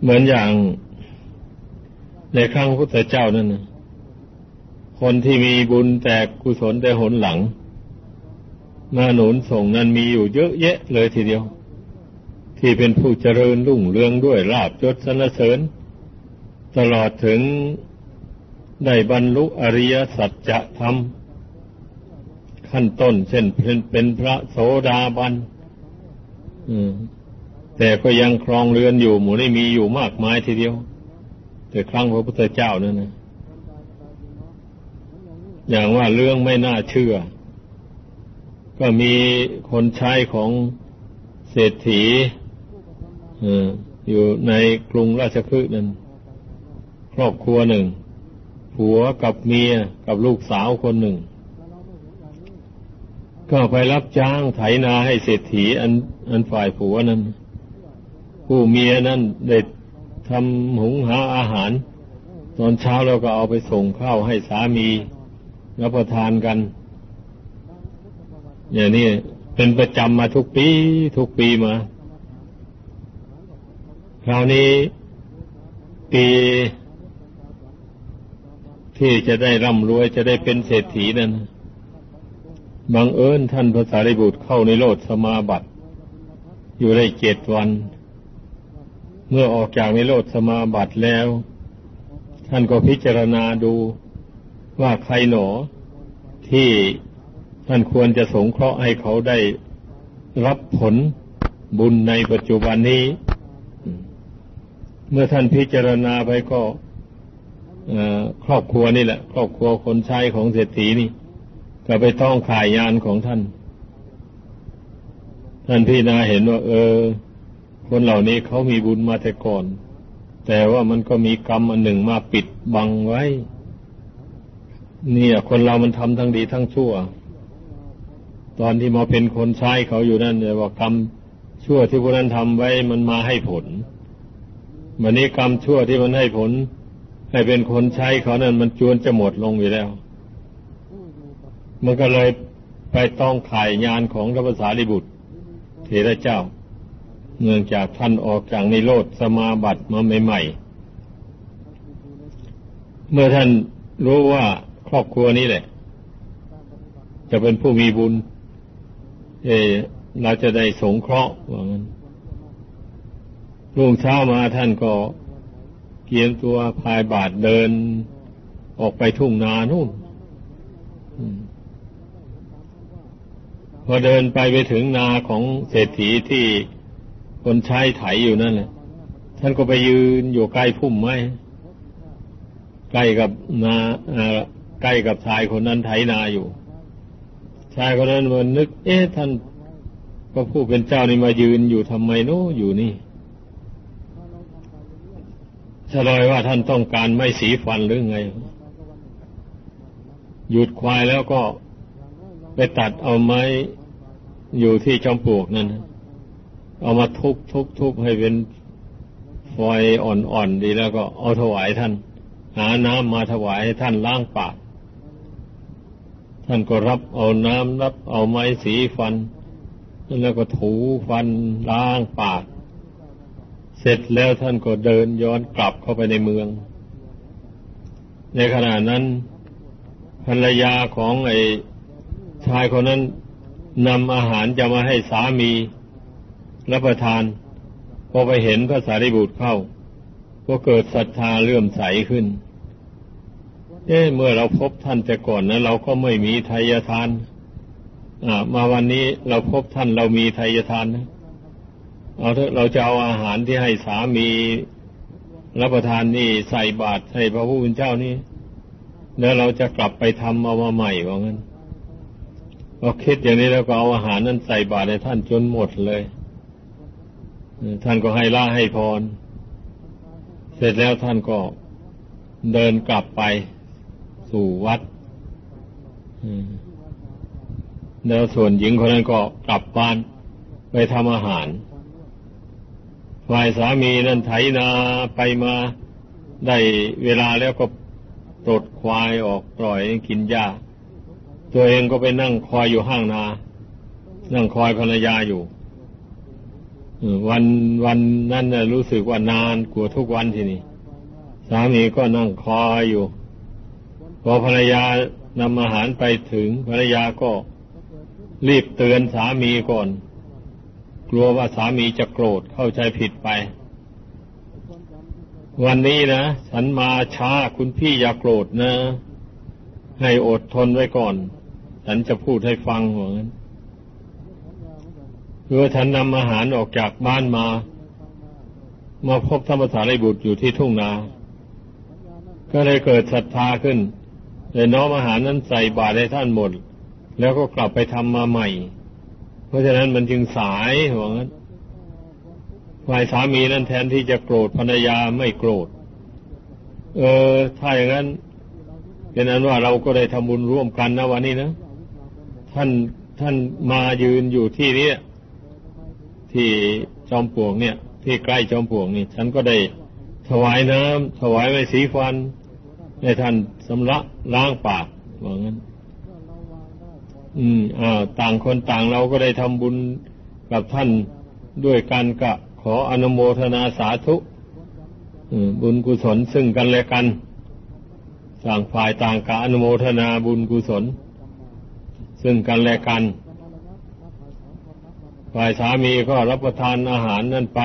เหมือนอย่างในครั้งพุทธเจ้านั่นนะคนที่มีบุญแต่กุศลแต่หนหลังมาหนุนส่งนั้นมีอยู่เยอะแยะเลยทีเดียว ที่เป็นผู้เจริญรุ่งเรืองด้วยลาบยศสรรเสริญ ตลอดถึงได้บรรลุอริยสัจธรรม ขั้นต้นเช่นเป็นเป็นพระโสดาบัน แต่ก็ยังครองเรือนอยู่ หมู่นี้มีอยู่มากมายทีเดียว แต่ครั้งพระพุทธเจ้านั่นนะอย่างว่าเรื่องไม่น่าเชื่อ ก็มีคนใช้ของเศรษฐีอยู่ในกรุงราชคฤห์นั้นครอบครัวหนึ่ง ผัวกับเมียกับลูกสาวคนหนึ่ง ก็ไปรับจ้างไถนาให้เศรษฐีอันอันฝ่ายผัวนั้น ผู้เมียนั้นได้ทำหุงหาอาหาร ตอนเช้าเราก็เอาไปส่งข้าวให้สามีรับประทานกัน อย่างนี้เป็นประจำมาทุกปีทุกปีมา คราวนี้ปีที่จะได้ร่ำรวยจะได้เป็นเศรษฐีนั้นบังเอิญท่านพระสารีบุตรเข้าในโลดสมาบัติ อยู่ได้เจ็ดวัน เมื่อออกจากในโลดสมาบัติแล้ว ท่านก็พิจารณาดูว่าใครหนอ ที่ท่านควรจะสงเคราะห์ให้เขาได้รับผลบุญในปัจจุบันนี้ เมื่อท่านพิจารณาไปก็ครอบครัวนี่แหละ ครอบครัวคนใช้ของเศรษฐีนี่ ก็ไปต้องขายยานของท่าน ท่านพี่นาเห็นว่า เออ คนเหล่านี้เขามีบุญมาแต่ก่อน แต่ว่ามันก็มีกรรมอันหนึ่งมาปิดบังไว้ เนี่ย คนเรามันทำทั้งดีทั้งชั่ว ตอนที่มาเป็นคนใช้เขาอยู่นั่นเนี่ยว่ากรรมชั่วที่พวกนั้นทำไว้มันมาให้ผลวันนี้กรรมชั่วที่มันให้ผล ให้เป็นคนใช้เขานั้นมันจวนจะหมดลงอยู่แล้ว มันก็เลยไปต้องขายงานของพระภาษาลิบุตรเทระเจ้า เนื่องจากท่านออกจากนิโรธสมาบัติมาใหม่ๆ เมื่อท่านรู้ว่าครอบครัวนี้แหละ จะเป็นผู้มีบุญ เอเราจะได้สงเคราะห์ว่างั้นรุ่งเช้ามาท่านก็เกียมตัวพายบาทเดินออกไปทุ่งนานู่นพอเดินไปไปถึงนาของเศรษฐีที่ คนใช้ไถอยู่นั่นแหละท่านก็ไปยืนอยู่ใกล้พุ่มไม้ใกล้กับนาใกล้กับชายคนนั้นไถนาอยู่ ชายคนนั้นมันนึก เอ๊ะท่านก็ผู้เป็นเจ้านี่มายืนอยู่ทำไมโน้อยู่นี่ฉลอยว่าท่านต้องการไม่สีฟันหรือไง หยุดควายแล้วก็ไปตัดเอาไม้อยู่ที่จอมปลวกนั่น เอามาทุบทุบทุบให้เป็นฟอยอ่อนๆดีแล้วก็เอาถวายท่าน หาน้ำมาถวายให้ท่านล้างปาก ท่านก็รับเอาน้ำรับเอาไม้สีฟัน แล้วก็ถูฟันล้างปาก เสร็จแล้วท่านก็เดินย้อนกลับเข้าไปในเมือง ในขณะนั้นภรรยาของไอ้ชายคนนั้นนำอาหารจะมาให้สามี รับประทาน พอไปเห็นพระสารีบุตรเข้า ก็เกิดศรัทธาเลื่อมใสขึ้น เอ๊เมื่อเราพบท่านแต่ก่อนนะเราก็ไม่มีทายทานอ่ามาวันนี้เราพบท่านเรามีทายทานนะเอาเถอะเราจะเอาอาหารที่ให้สามีรับประทานนี่ใส่บาตรให้พระผู้เป็นเจ้านี่แล้วเราจะกลับไปทำเอามาใหม่ว่างั้นพอคิดอย่างนี้แล้วก็เอาอาหารนั้นใส่บาตรให้ท่านจนหมดเลย ท่านก็ให้ล่าให้พร เสร็จแล้วท่านก็เดินกลับไปสู่วัดแล้วส่วนหญิงคนนั้นก็กลับบ้านไปทำอาหาร ฝ่ายสามีนั้นไถนาไปมาได้เวลาแล้วก็ปลดควายออกปล่อยกินหญ้า ตัวเองก็ไปนั่งคอยอยู่ห้างนา นั่งคอยภรรยาอยู่ วันวันนั้นรู้สึกว่านานกว่าทุกวันทีนี้สามีก็นั่งคอยอยู่ พอภรรยานำอาหารไปถึงภรรยาก็รีบเตือนสามีก่อน กลัวว่าสามีจะโกรธเข้าใจผิดไป วันนี้นะ ฉันมาช้าคุณพี่อย่าโกรธนะ ให้อดทนไว้ก่อน ฉันจะพูดให้ฟังเหมือน คือว่าฉันนำอาหารออกจากบ้านมา มาพบธรรมสารีบุตรอยู่ที่ทุ่งนา ก็เลยเกิดศรัทธาขึ้นเลยน้อมอาหารนั้นใส่บาตรให้ท่านหมด แล้วก็กลับไปทำมาใหม่ เพราะฉะนั้นมันจึงสายหัวงั้นฝ่ายสามีนั้นแทนที่จะโกรธภรรยาไม่โกรธ เออ ถ้าอย่างนั้นเป็นนั้นว่าเราก็ได้ทำบุญร่วมกันนะวันนี้นะ ท่านท่านมายืนอยู่ที่นี้ ที่จอมปลวกเนี่ย ที่ใกล้จอมปลวกนี่ ฉันก็ได้ถวายน้ำถวายไว้สีฟันให้ท่านสำระล้างปากว่างั้น อืมอ่าต่างคนต่างเราก็ได้ทำบุญกับท่านด้วยกันกะขออนุโมทนาสาธุบุญกุศลซึ่งกันและกันต่างฝ่ายต่างกะอนุโมทนาบุญกุศล ซึ่งกันและกัน ฝ่ายสามีก็รับประทานอาหารนั่นไป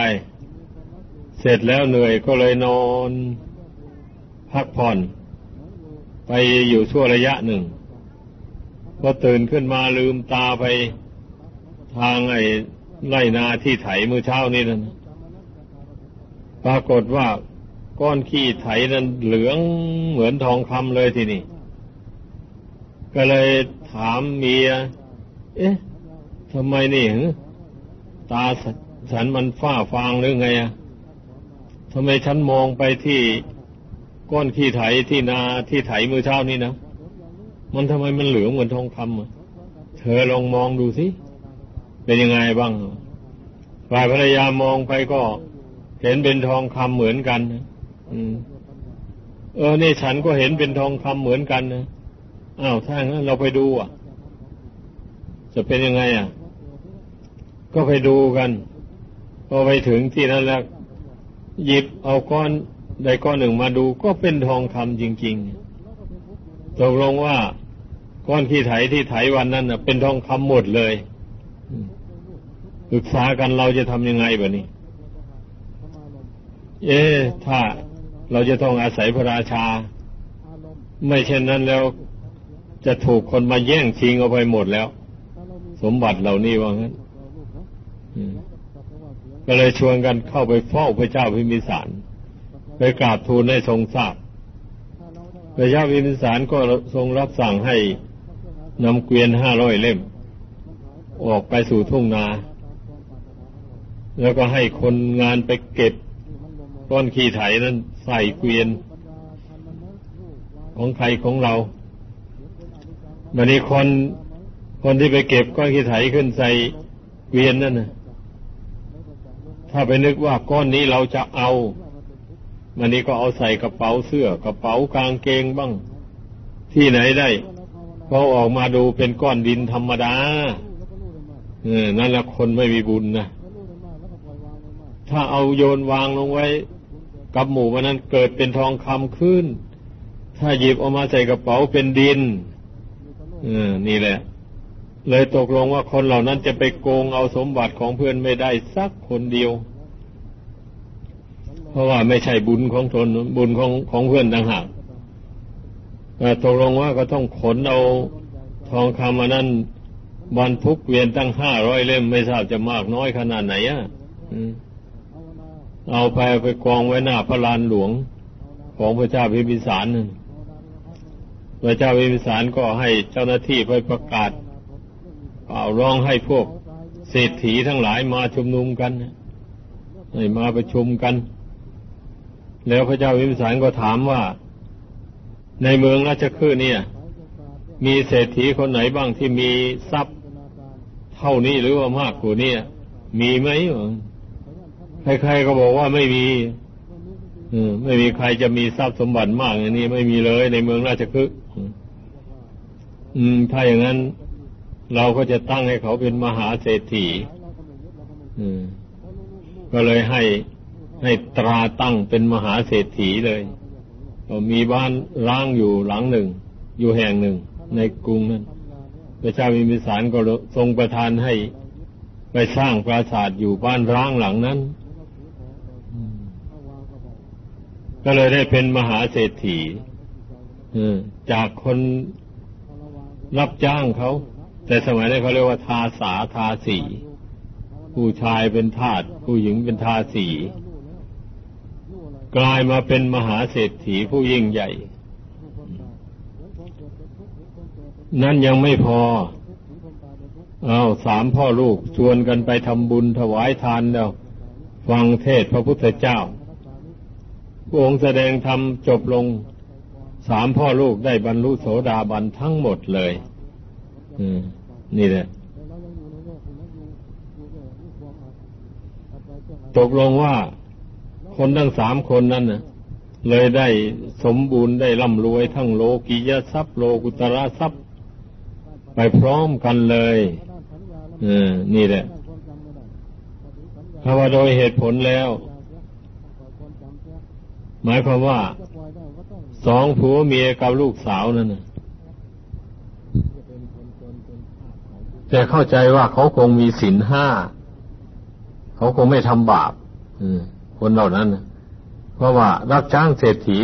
เสร็จแล้วเหนื่อยก็เลยนอน พักผ่อน ไปอยู่ชั่วระยะหนึ่งพอตื่นขึ้นมาลืมตาไปทางไอ้ไร่นาที่ไถมือเช้านี่นั่นปรากฏว่าก้อนขี้ไถนั้นเหลืองเหมือนทองคำเลยทีนี้ก็เลยถามเมีย เอ๊ะทำไมนี่ ตาฉันมันฝ้าฟางหรือไงอะทำไมฉันมองไปที่ก้อนขี้ไถที่นาที่ไถมือเช้านี่นะ มันทำไมมันเหลืองเหมือนทองคำอะเธอลองมองดูสิเป็นยังไงบ้างฝ่ายภรรยามองไปก็เห็นเป็นทองคำเหมือนกันนะอเออนี่ฉันก็เห็นเป็นทองคำเหมือนกันนะอ้าวถ้างั้นเราไปดูอะ จะเป็นยังไงอะ ก็ไปดูกันพอไปถึงที่นั่นแล้วหยิบเอาก้อนได้ก้อนหนึ่งมาดูก็เป็นทองคำจริงๆตกลงว่าก้อนที่ไถที่ไถวันนั้นเป็นทองคำหมดเลยปรึกษากันเราจะทำยังไงแบบนี้ เอ๊ถ้าเราจะต้องอาศัยพระราชา ไม่เช่นนั้นแล้วจะถูกคนมาแย่งชิงเอาไปหมดแล้ว สมบัติเหล่านี้ว่างั้น ก็เลยชวนกันเข้าไปเฝ้าพระเจ้าพิมิสาร ไปกราบทูลให้ทรงทราบพระเจ้าวิมิสารก็ทรงรับสั่งให้นำเกวียนห้าร้อยเล่ม ออกไปสู่ทุ่งนา แล้วก็ให้คนงานไปเก็บก้อนขี้ไถนั้นใส่เกวียน ของใครของเราวันนี้คนคนที่ไปเก็บก้อนขี้ไถขึ้นใส่เกวียนนั่นนะ ถ้าไปนึกว่าก้อนนี้เราจะเอามันนี้ก็เอาใส่กระเป๋าเสื้อกระเป๋ากางเกงบ้าง ที่ไหนได้พอออกมาดูเป็นก้อนดินธรรมดาเออนั่นแหละคนไม่มีบุญนะถ้าเอาโยนวางลงไว้ กับหมู่มันนั้นเกิดเป็นทองคำขึ้น ถ้าหยิบออกมาใส่กระเป๋าเป็นดินเออนี่แหละ เลยตกลงว่าคนเหล่านั้นจะไปโกงเอาสมบัติของเพื่อนไม่ได้สักคนเดียว เพราะว่าไม่ใช่บุญของตนบุญของของเพื่อนต่างหากตกลงว่าก็ต้องขนเอาทองคำมานั้นบรรทุกเวียนตั้งห้าร้อยเล่มไม่ทราบจะมากน้อยขนาดไหนอะเอาไปไปกองไว้หน้าพระลานหลวงของพระเจ้าพิมพิสารนึงพระเจ้าพิมพิสารก็ให้เจ้าหน้าที่ไปประกาศ เอาร้องให้พวกเศรษฐีทั้งหลายมาชุมนุมกันให้มาประชุมกัน แล้วพระเจ้าวิมสารก็ถามว่า ในเมืองราชคฤห์เนี่ย มีเศรษฐีคนไหนบ้างที่มีทรัพย์เท่านี้หรือว่ามากกว่านี้มีไหมใครๆก็บอกว่าไม่มีไม่มีใครจะมีทรัพย์สมบัติมากอย่างนี้ไม่มีเลยในเมืองราชคฤห์อืมถ้าอย่างนั้น เราก็จะตั้งให้เขาเป็นมหาเศรษฐีก็เลยให้ให้ตราตั้งเป็นมหาเศรษฐีเลยมีบ้านร้างอยู่หลังหนึ่ง อยู่แห่งหนึ่ง ในกรุงนั้นพระเจ้ามีมิสารก็ทรงประทานให้ไปสร้างปราสาทอยู่บ้านร้างหลังนั้น ก็เลยได้เป็นมหาเศรษฐีจากคนรับจ้างเขา แต่สมัยนี้เขาเรียกว่าทาสาทาสี ผู้ชายเป็นทาสผู้หญิงเป็นทาสี กลายมาเป็นมหาเศรษฐีผู้ยิ่งใหญ่ นั่นยังไม่พอ เอาสามพ่อลูกชวนกันไปทำบุญถวายทานแล้ว ฟังเทศพระพุทธเจ้าพระองค์แสดงธรรมจบลงสามพ่อลูกได้บรรลุโสดาบันทั้งหมดเลย นี่แหละตกลงว่าคนทั้งสามคนนั้นนะเลยได้สมบูรณ์ได้ร่ำรวยทั้งโลกิยทรัพย์โลกุตระทรัพย์ ไปพร้อมกันเลยเอนี่แหละถ้าว่าโดยเหตุผลแล้ว หมายความว่าสองผัวเมียกับลูกสาวนั่นนะ แต่เข้าใจว่าเขาคงมีศีลห้า เขาคงไม่ทำบาปคนเหล่านั้น เพราะว่ารักจ้างเศรษฐี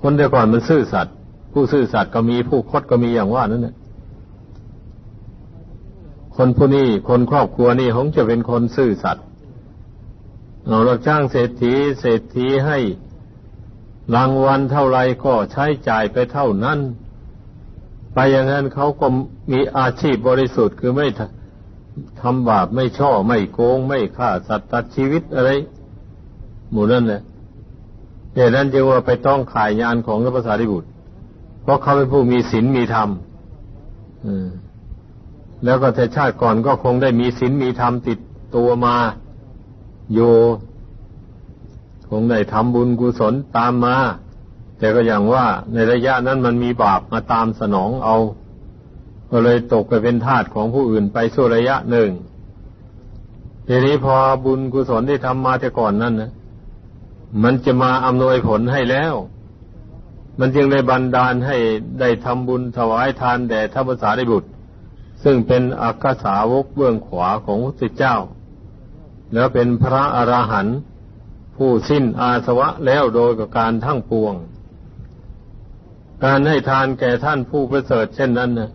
คนแต่ก่อนมันซื่อสัตย์ผู้ซื่อสัตย์ก็มีผู้คดก็มีอย่างว่านั่นแหละคนผู้นี้คนครอบครัวนี้คงจะเป็นคนซื่อสัตย์เราเราจ้างเศรษฐี เศรษฐีให้รางวัลเท่าไรก็ใช้จ่ายไปเท่านั้น ไปอย่างนั้นเขาก็มีอาชีพบริสุทธิ์คือไม่ทำบาปไม่ช่อไม่โกง ไม่ฆ่าสัตว์ตัดชีวิตอะไร หมู่นั่นแหละเหตุนั้นจึงว่าไปต้องขายงานของพระภาษาดิบุตร เพราะเขาเป็นผู้มีศีลมีธรรมอืแล้วก็แต่ชาติก่อนก็คงได้มีศีลมีธรรมติดตัวมาอยู่คงได้ทำบุญกุศลตามมา แต่ก็อย่างว่าในระยะนั้นมันมีบาปมาตามสนองเอา ก็เลยตกไปเป็นทาสของผู้อื่นไปสู่ระยะหนึ่ง ทีนี้พอบุญกุศลที่ทำมาแต่ก่อนนั้นนะมันจะมาอำนวยผลให้แล้ว มันจึงได้บันดาลให้ได้ทำบุญถวายทานแด่ท่านภาษาได้บุตร ซึ่งเป็นอักษาวกเบื้องขวาของพระเจ้า แล้วเป็นพระอราหันต์ผู้สิ้นอาสวะแล้วโดยการทั้งปวง การให้ทานแก่ท่านผู้ประเสริฐเช่นนั้นนะ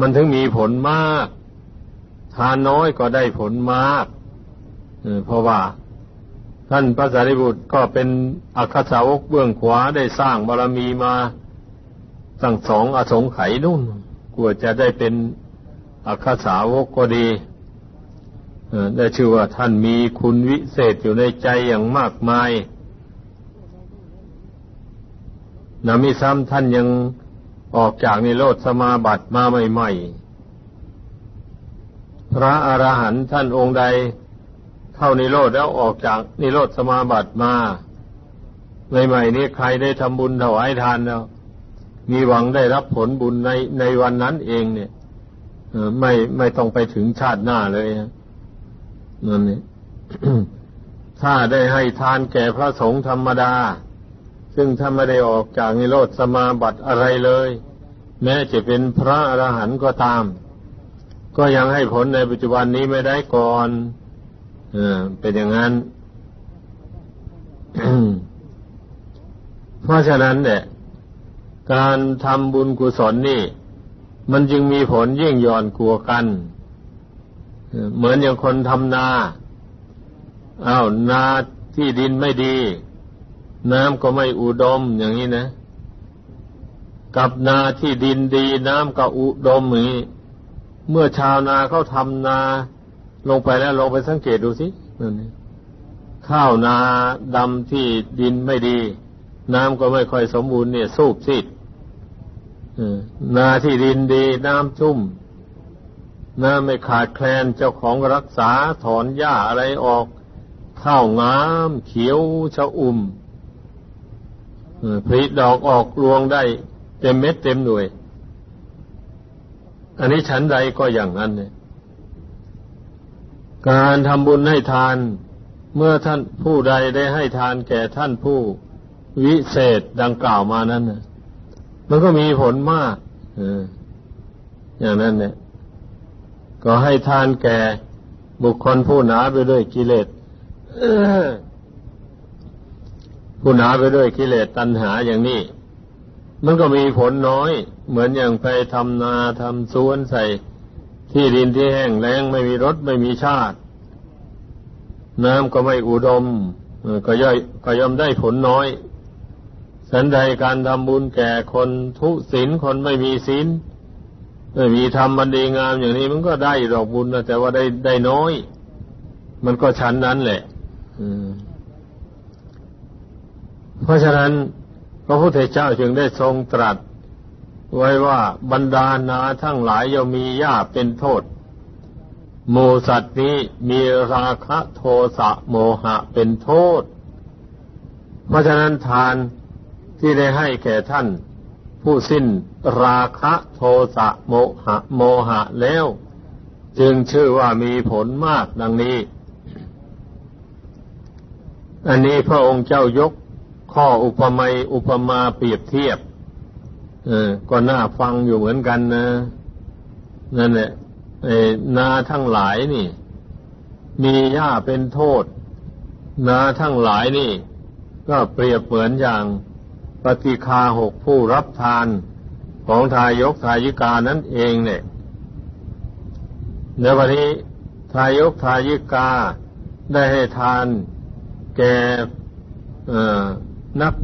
มันถึงมีผลมาก ทานน้อยก็ได้ผลมากเพราะว่า ท่านพระสารีบุตรก็เป็นอักษาวกเบื้องขวาได้สร้างบารรมีมาตั้งสองอสงไขยนุ่นกลัวจะได้เป็นอัคสาวกก็ดีได้ชื่อว่าท่านมีคุณวิเศษอยู่ในใจอย่างมากมาย นามิซ้ำท่านยังออกจากนิโรธสมาบัติมาใหม่ๆ พระอรหันต์ท่านองค์ใดเข้านิโรธแล้วออกจากนิโรธสมาบัติมาใหม่ๆนี้ใครได้ทำบุญถวายทานแล้ว มีหวังได้รับผลบุญในในวันนั้นเองเนี่ยไม่ไม่ต้องไปถึงชาติหน้าเลยนั่นนี่ถ้าได้ให้ทานแก่พระสงฆ์ธรรมดา ซึ่งถ้าไม่ได้ออกจากนิโรธสมาบัติอะไรเลย แม้จะเป็นพระอรหันต์ก็ตาม ก็ยังให้ผลในปัจจุบันนี้ไม่ได้ก่อนอเป็นอย่างนั้น เพราะฉะนั้นเนี่ยการทำบุญกุศลนี่ มันจึงมีผลยิ่งย่อนกลัวกัน เหมือนอย่างคนทำนาอา้าวนาที่ดินไม่ดี น้ำก็ไม่อุดมอย่างนี้นะ กับนาที่ดินดีน้ำก็อุดมอย่างนี้เมื่อชาวนาเขาทำนาลงไปแล้วลงไปสังเกตดูสินั่นข้าวนาดำที่ดินไม่ดี น้ำก็ไม่ค่อยสมบูรณ์เนี่ย สูบซีดนาที่ดินดีน้ำชุ่ม น้ำไม่ขาดแคลนเจ้าของรักษาถอนหญ้าอะไรออก ข้าวงาม เขียวชะอุ่ม ผลิดอกออกรวงได้เต็มเม็ดเต็มหน่วย อันนี้ฉันใดก็อย่างนั้นเนี่ย การทำบุญให้ทาน เมื่อท่านผู้ใดได้ให้ทานแก่ท่านผู้วิเศษดังกล่าวมานั้นมันก็มีผลมากอย่างนั้นเนี่ย ก็ให้ทานแก่บุคคลผู้หนาไปด้วยกิเลส ผู้หนาไปด้วยกิเลสตัณหาอย่างนี้ มันก็มีผลน้อย เหมือนอย่างไปทำนาทำสวนใส่ ที่ดินที่แห้งแล้งไม่มีรสไม่มีชาติ น้ำก็ไม่อุดมก็ย่อยก็ย่อมได้ผลน้อยสันใดการทำบุญแก่คนทุศีลคนไม่มีศีลไม่มีทำมันดีงามอย่างนี้มันก็ได้ดอกบุญนะแต่ว่าได้ได้น้อย มันก็ชั้นนั้นแหละ เพราะฉะนั้นพระพุทธเจ้าจึงได้ทรงตรัส ไว้ว่าบรรดานาทั้งหลายย่อมมีญาเป็นโทษโมสัตว์นี้มีราคะโทสะโมหะเป็นโทษ เพราะฉะนั้นทานที่ได้ให้แก่ท่าน ผู้สิ้นราคะโทสะโมหะ โมหะแล้ว จึงชื่อว่ามีผลมากดังนี้ อันนี้พระองค์เจ้ายก ข้ออุปมาอุปมาเปรียบเทียบ เออ ก็น่าฟังอยู่เหมือนกันนะ นั่นแหละนาทั้งหลายนี่ มีหญ้าเป็นโทษ นาทั้งหลายนี่ ก็เปรียบเหมือนอย่างปฏิคาหกผู้รับทานของทายกทายิกานั่นเองเนี่ยในวันนี้ทายกทายิกาได้ให้ทานแก่ นัก